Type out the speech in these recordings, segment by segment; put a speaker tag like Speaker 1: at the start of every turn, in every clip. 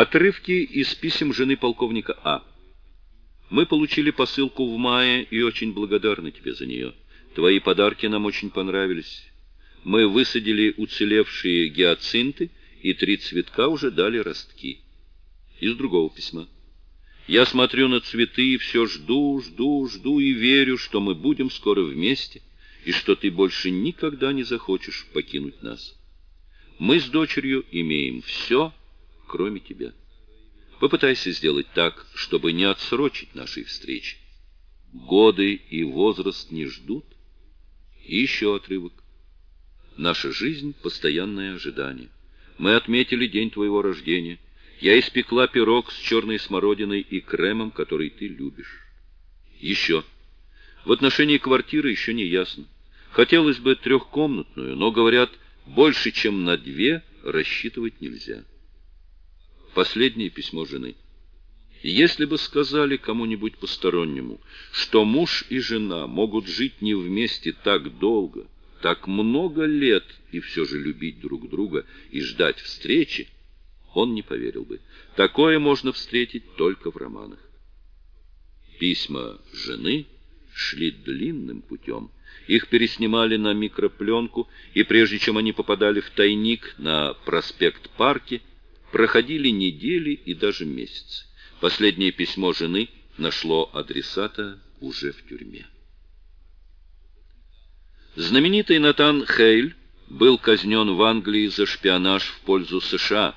Speaker 1: Отрывки из писем жены полковника А. Мы получили посылку в мае и очень благодарны тебе за нее. Твои подарки нам очень понравились. Мы высадили уцелевшие гиацинты, и три цветка уже дали ростки. Из другого письма. Я смотрю на цветы и все жду, жду, жду и верю, что мы будем скоро вместе, и что ты больше никогда не захочешь покинуть нас. Мы с дочерью имеем все, кроме тебя. Попытайся сделать так, чтобы не отсрочить нашей встречи. Годы и возраст не ждут. И еще отрывок. Наша жизнь — постоянное ожидание. Мы отметили день твоего рождения. Я испекла пирог с черной смородиной и кремом, который ты любишь. Еще. В отношении квартиры еще не ясно. Хотелось бы трехкомнатную, но, говорят, больше, чем на две рассчитывать нельзя. Последнее письмо жены. Если бы сказали кому-нибудь постороннему, что муж и жена могут жить не вместе так долго, так много лет и все же любить друг друга и ждать встречи, он не поверил бы. Такое можно встретить только в романах. Письма жены шли длинным путем. Их переснимали на микропленку, и прежде чем они попадали в тайник на проспект Парки, Проходили недели и даже месяцы. Последнее письмо жены нашло адресата уже в тюрьме. Знаменитый Натан Хейль был казнен в Англии за шпионаж в пользу США,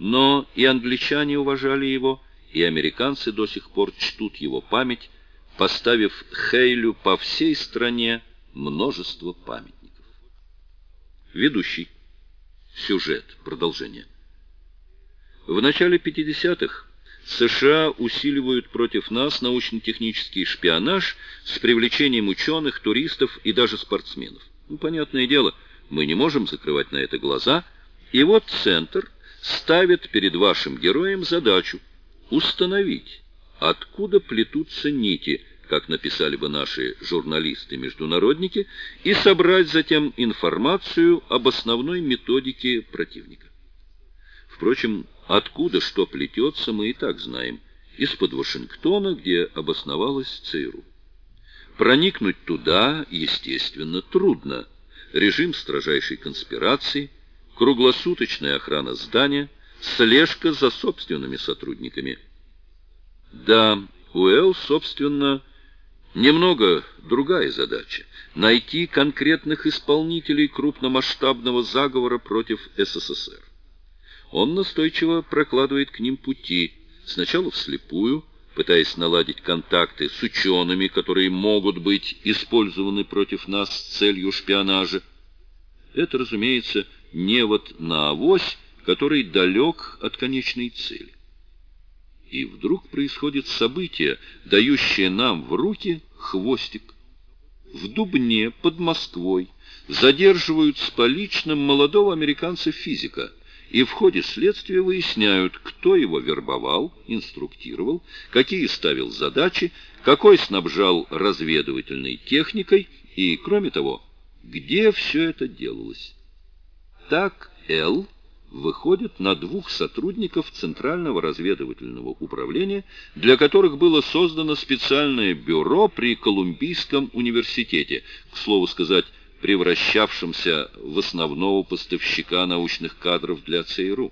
Speaker 1: но и англичане уважали его, и американцы до сих пор чтут его память, поставив Хейлю по всей стране множество памятников. Ведущий. Сюжет. Продолжение. В начале 50-х США усиливают против нас научно-технический шпионаж с привлечением ученых, туристов и даже спортсменов. Ну, понятное дело, мы не можем закрывать на это глаза, и вот Центр ставит перед вашим героем задачу установить, откуда плетутся нити, как написали бы наши журналисты-международники, и собрать затем информацию об основной методике противника. Впрочем, откуда что плетется, мы и так знаем. Из-под Вашингтона, где обосновалась ЦРУ. Проникнуть туда, естественно, трудно. Режим строжайшей конспирации, круглосуточная охрана здания, слежка за собственными сотрудниками. Да, у Эл, собственно, немного другая задача – найти конкретных исполнителей крупномасштабного заговора против СССР. Он настойчиво прокладывает к ним пути, сначала вслепую, пытаясь наладить контакты с учеными, которые могут быть использованы против нас с целью шпионажа. Это, разумеется, невод на авось, который далек от конечной цели. И вдруг происходит событие, дающее нам в руки хвостик. В Дубне под Москвой задерживают с поличным молодого американца-физика – и в ходе следствия выясняют, кто его вербовал, инструктировал, какие ставил задачи, какой снабжал разведывательной техникой и, кроме того, где все это делалось. Так Л выходит на двух сотрудников Центрального разведывательного управления, для которых было создано специальное бюро при Колумбийском университете, к слову сказать, превращавшимся в основного поставщика научных кадров для ЦРУ.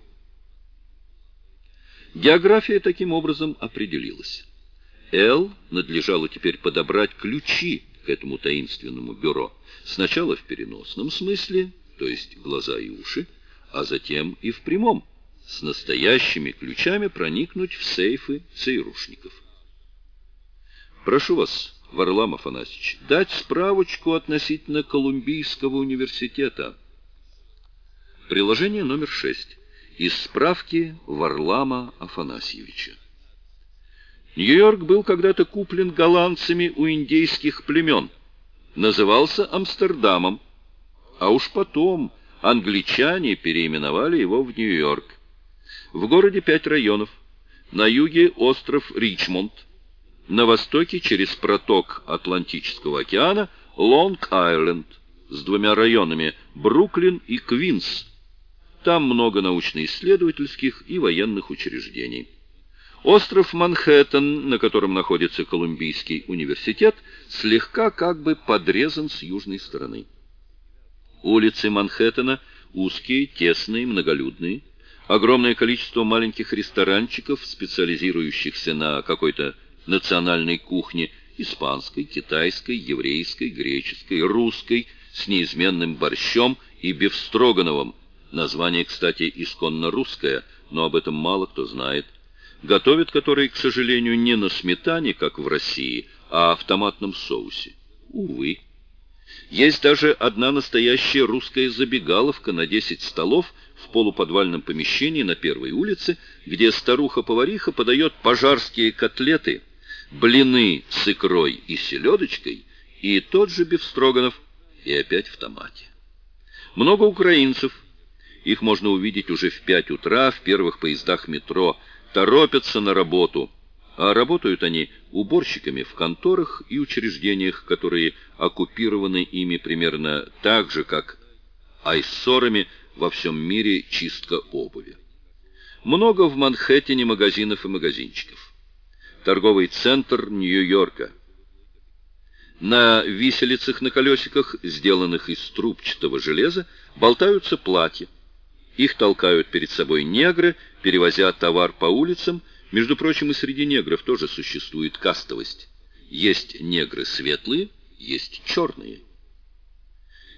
Speaker 1: География таким образом определилась. Л надлежало теперь подобрать ключи к этому таинственному бюро. Сначала в переносном смысле, то есть глаза и уши, а затем и в прямом, с настоящими ключами проникнуть в сейфы ЦРУшников. Прошу вас, Варлам Афанасьевич, дать справочку относительно Колумбийского университета. Приложение номер шесть. Из справки Варлама Афанасьевича. Нью-Йорк был когда-то куплен голландцами у индейских племен. Назывался Амстердамом. А уж потом англичане переименовали его в Нью-Йорк. В городе пять районов. На юге остров Ричмонд – на востоке через проток Атлантического океана Лонг-Айленд с двумя районами Бруклин и Квинс. Там много научно-исследовательских и военных учреждений. Остров Манхэттен, на котором находится Колумбийский университет, слегка как бы подрезан с южной стороны. Улицы Манхэттена узкие, тесные, многолюдные. Огромное количество маленьких ресторанчиков, специализирующихся на какой-то национальной кухне, испанской, китайской, еврейской, греческой, русской, с неизменным борщом и бифстрогановым. Название, кстати, исконно русское, но об этом мало кто знает. Готовят которые, к сожалению, не на сметане, как в России, а в томатном соусе. Увы. Есть даже одна настоящая русская забегаловка на 10 столов в полуподвальном помещении на первой улице, где старуха-повариха подает пожарские котлеты, блины с икрой и селедочкой и тот же бифстроганов, и опять в томате. Много украинцев. Их можно увидеть уже в 5 утра в первых поездах метро, торопятся на работу – а работают они уборщиками в конторах и учреждениях, которые оккупированы ими примерно так же, как айссорами во всем мире чистка обуви. Много в Манхэттене магазинов и магазинчиков. Торговый центр Нью-Йорка. На виселицах на колесиках, сделанных из трубчатого железа, болтаются платья. Их толкают перед собой негры, перевозя товар по улицам, между прочим, и среди негров тоже существует кастовость. Есть негры светлые, есть черные.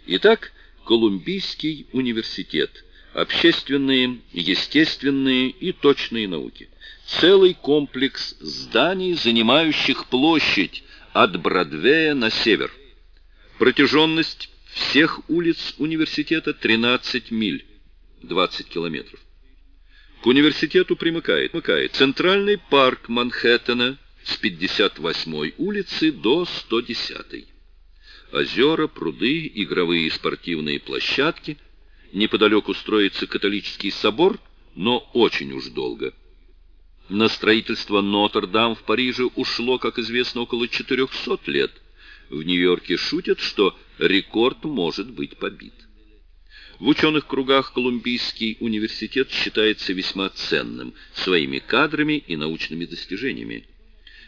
Speaker 1: Итак, Колумбийский университет. Общественные, естественные и точные науки. Целый комплекс зданий, занимающих площадь от Бродвея на север. Протяженность всех улиц университета 13 миль, 20 километров. К университету примыкает, примыкает Центральный парк Манхэттена с 58-й улицы до 110-й. Озера, пруды, игровые и спортивные площадки. Неподалеку строится католический собор, но очень уж долго. На строительство Нотр-Дам в Париже ушло, как известно, около 400 лет. В Нью-Йорке шутят, что рекорд может быть побит. В ученых кругах Колумбийский университет считается весьма ценным своими кадрами и научными достижениями.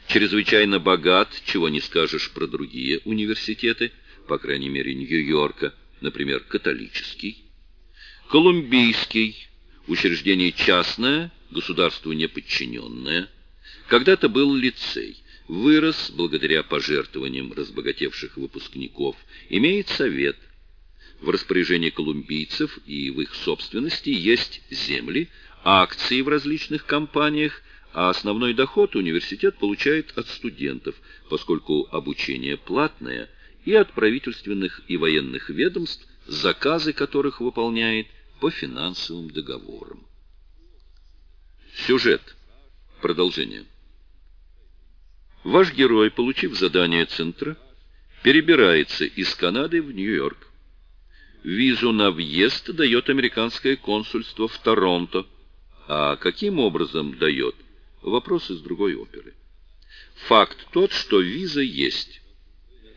Speaker 1: Чрезвычайно богат, чего не скажешь про другие университеты, по крайней мере Нью-Йорка, например, католический. Колумбийский, учреждение частное, государству не подчиненное. Когда-то был лицей, вырос благодаря пожертвованиям разбогатевших выпускников, имеет совет – в распоряжении колумбийцев и в их собственности есть земли, акции в различных компаниях, а основной доход университет получает от студентов, поскольку обучение платное, и от правительственных и военных ведомств, заказы которых выполняет по финансовым договорам. Сюжет. Продолжение. Ваш герой, получив задание центра, перебирается из Канады в Нью-Йорк. Визу на въезд дает американское консульство в Торонто. А каким образом дает? Вопрос из другой оперы. Факт тот, что виза есть.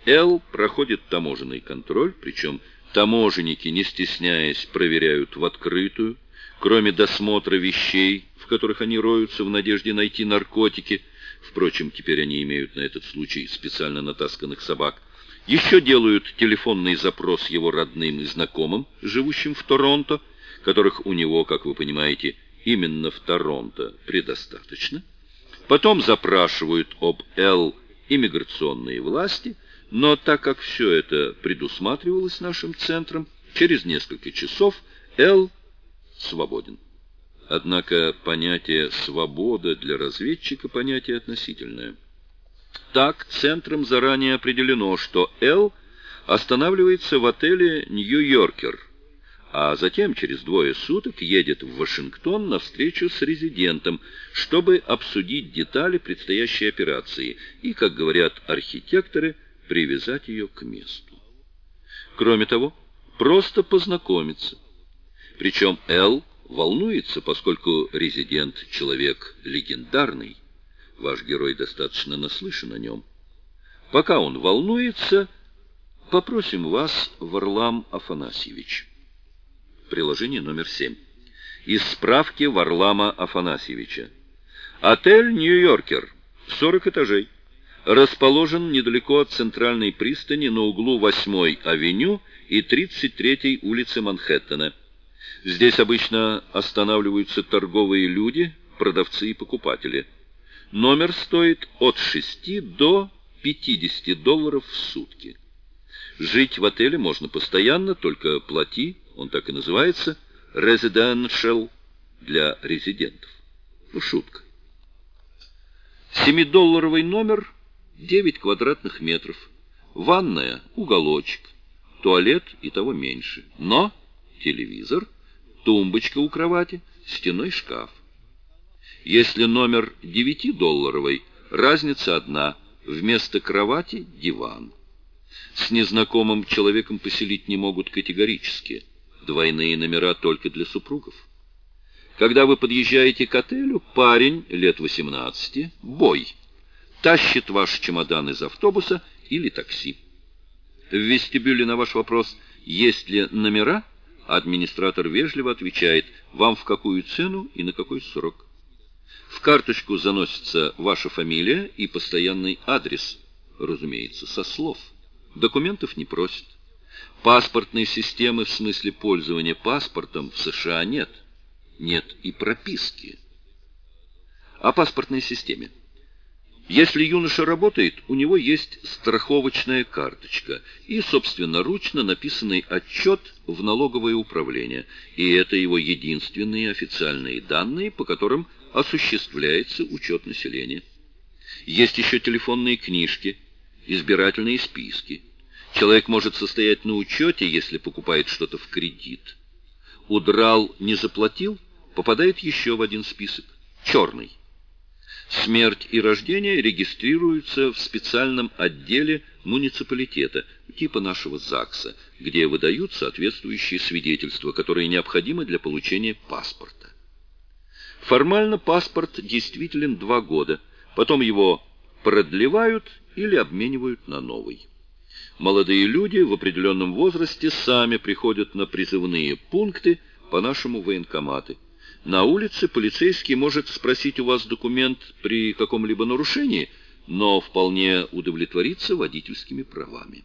Speaker 1: Л проходит таможенный контроль, причем таможенники, не стесняясь, проверяют в открытую, кроме досмотра вещей, в которых они роются в надежде найти наркотики. Впрочем, теперь они имеют на этот случай специально натасканных собак. Еще делают телефонный запрос его родным и знакомым, живущим в Торонто, которых у него, как вы понимаете, именно в Торонто предостаточно. Потом запрашивают об Л иммиграционные власти, но так как все это предусматривалось нашим центром, через несколько часов Л свободен. Однако понятие «свобода» для разведчика понятие относительное. Так, центром заранее определено, что Л останавливается в отеле «Нью-Йоркер», а затем через двое суток едет в Вашингтон на встречу с резидентом, чтобы обсудить детали предстоящей операции и, как говорят архитекторы, привязать ее к месту. Кроме того, просто познакомиться. Причем Л волнуется, поскольку резидент человек легендарный, Ваш герой достаточно наслышан о нем. Пока он волнуется, попросим вас, Варлам Афанасьевич. Приложение номер семь. из справки Варлама Афанасьевича. Отель «Нью-Йоркер», 40 этажей. Расположен недалеко от центральной пристани на углу 8-й авеню и 33-й улицы Манхэттена. Здесь обычно останавливаются торговые люди, продавцы и покупатели. Номер стоит от 6 до 50 долларов в сутки. Жить в отеле можно постоянно, только плати, он так и называется, residential для резидентов. Ну, шутка. Семидолларовый номер, 9 квадратных метров. Ванная, уголочек, туалет и того меньше. Но телевизор, тумбочка у кровати, стеной шкаф. Если номер 9-долларовый, разница одна. Вместо кровати – диван. С незнакомым человеком поселить не могут категорически. Двойные номера только для супругов. Когда вы подъезжаете к отелю, парень лет 18, бой, тащит ваш чемодан из автобуса или такси. В вестибюле на ваш вопрос, есть ли номера, администратор вежливо отвечает, вам в какую цену и на какой срок. В карточку заносится ваша фамилия и постоянный адрес, разумеется, со слов. Документов не просят. Паспортной системы в смысле пользования паспортом в США нет нет и прописки. О паспортной системе. Если юноша работает, у него есть страховочная карточка и собственноручно написанный отчет в налоговое управление, и это его единственные официальные данные, по которым осуществляется учет населения. Есть еще телефонные книжки, избирательные списки. Человек может состоять на учете, если покупает что-то в кредит. Удрал, не заплатил – попадает еще в один список – черный. Смерть и рождение регистрируются в специальном отделе муниципалитета, типа нашего ЗАГСа, где выдают соответствующие свидетельства, которые необходимы для получения паспорта. Формально паспорт действителен два года, потом его продлевают или обменивают на новый. Молодые люди в определенном возрасте сами приходят на призывные пункты по нашему военкоматы – на улице полицейский может спросить у вас документ при каком-либо нарушении, но вполне удовлетвориться водительскими правами.